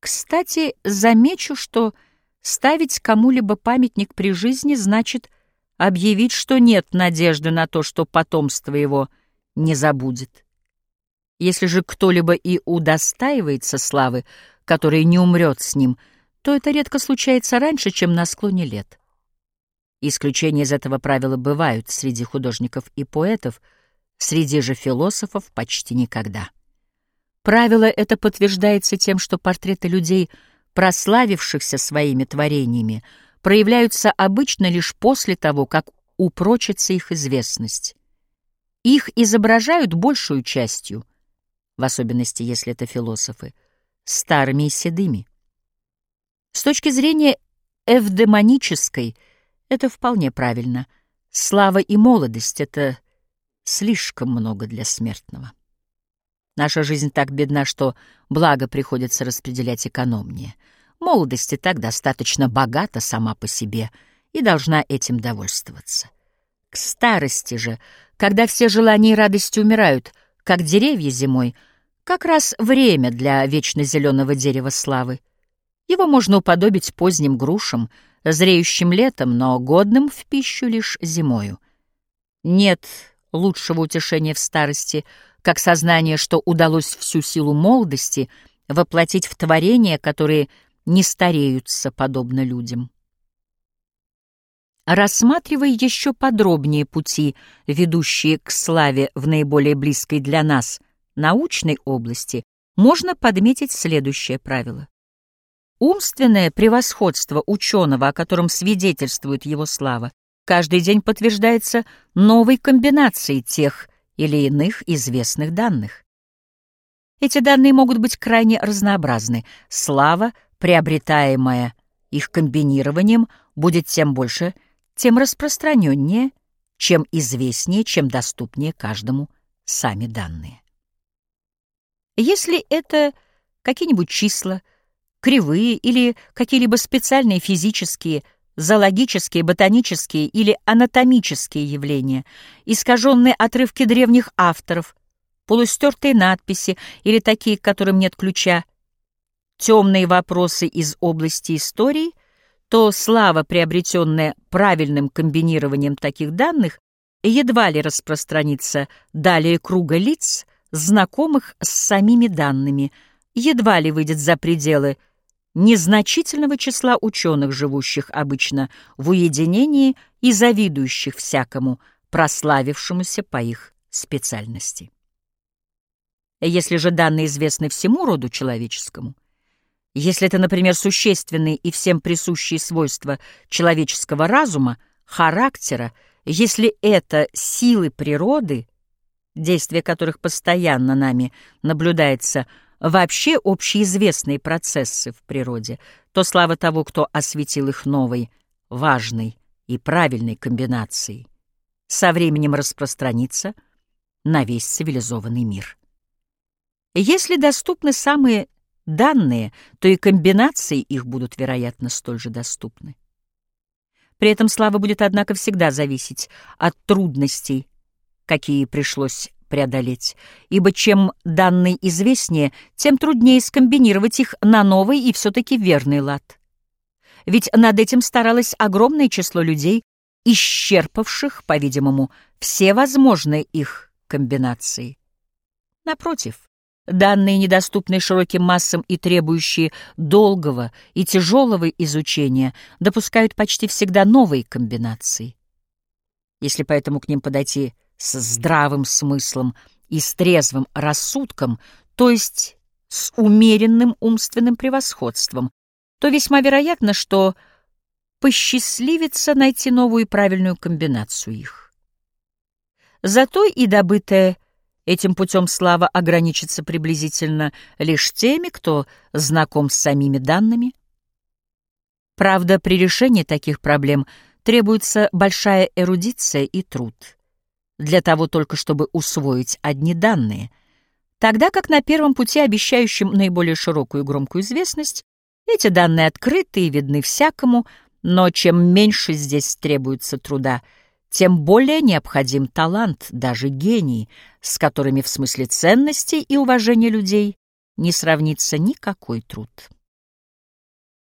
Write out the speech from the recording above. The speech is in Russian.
Кстати, замечу, что ставить кому-либо памятник при жизни значит объявить, что нет надежды на то, что потомство его не забудет. Если же кто-либо и удостаивается славы, которая не умрет с ним, то это редко случается раньше, чем на склоне лет. Исключения из этого правила бывают среди художников и поэтов, среди же философов почти никогда. Правило это подтверждается тем, что портреты людей, прославившихся своими творениями, проявляются обычно лишь после того, как упрочится их известность. Их изображают большую частью, в особенности если это философы, старыми и седыми. С точки зрения эвдемонической это вполне правильно. Слава и молодость — это слишком много для смертного. Наша жизнь так бедна, что благо приходится распределять экономнее. Молодость и так достаточно богата сама по себе и должна этим довольствоваться. К старости же, когда все желания и радости умирают, как деревья зимой, как раз время для вечно зеленого дерева славы. Его можно уподобить поздним грушам, зреющим летом, но годным в пищу лишь зимою. Нет лучшего утешения в старости — как сознание, что удалось всю силу молодости воплотить в творения, которые не стареются, подобно людям. Рассматривая еще подробнее пути, ведущие к славе в наиболее близкой для нас научной области, можно подметить следующее правило. Умственное превосходство ученого, о котором свидетельствует его слава, каждый день подтверждается новой комбинацией тех или иных известных данных. Эти данные могут быть крайне разнообразны. Слава, приобретаемая их комбинированием, будет тем больше, тем распространеннее, чем известнее, чем доступнее каждому сами данные. Если это какие-нибудь числа, кривые или какие-либо специальные физические зоологические, ботанические или анатомические явления, искаженные отрывки древних авторов, полустертые надписи или такие, к которым нет ключа, темные вопросы из области истории, то слава, приобретенная правильным комбинированием таких данных, едва ли распространится далее круга лиц, знакомых с самими данными, едва ли выйдет за пределы незначительного числа ученых, живущих обычно в уединении и завидующих всякому, прославившемуся по их специальности. Если же данные известны всему роду человеческому, если это, например, существенные и всем присущие свойства человеческого разума, характера, если это силы природы, действие которых постоянно нами наблюдается вообще общеизвестные процессы в природе, то слава того, кто осветил их новой, важной и правильной комбинацией, со временем распространится на весь цивилизованный мир. Если доступны самые данные, то и комбинации их будут, вероятно, столь же доступны. При этом слава будет, однако, всегда зависеть от трудностей, какие пришлось преодолеть, ибо чем данные известнее, тем труднее скомбинировать их на новый и все-таки верный лад. Ведь над этим старалось огромное число людей, исчерпавших, по-видимому, все возможные их комбинации. Напротив, данные, недоступные широким массам и требующие долгого и тяжелого изучения, допускают почти всегда новые комбинации. Если поэтому к ним подойти с здравым смыслом и с трезвым рассудком, то есть с умеренным умственным превосходством, то весьма вероятно, что посчастливится найти новую и правильную комбинацию их. Зато и добытая этим путем слава ограничится приблизительно лишь теми, кто знаком с самими данными. Правда, при решении таких проблем требуется большая эрудиция и труд — для того только, чтобы усвоить одни данные, тогда как на первом пути, обещающем наиболее широкую и громкую известность, эти данные открыты и видны всякому, но чем меньше здесь требуется труда, тем более необходим талант, даже гений, с которыми в смысле ценности и уважения людей не сравнится никакой труд.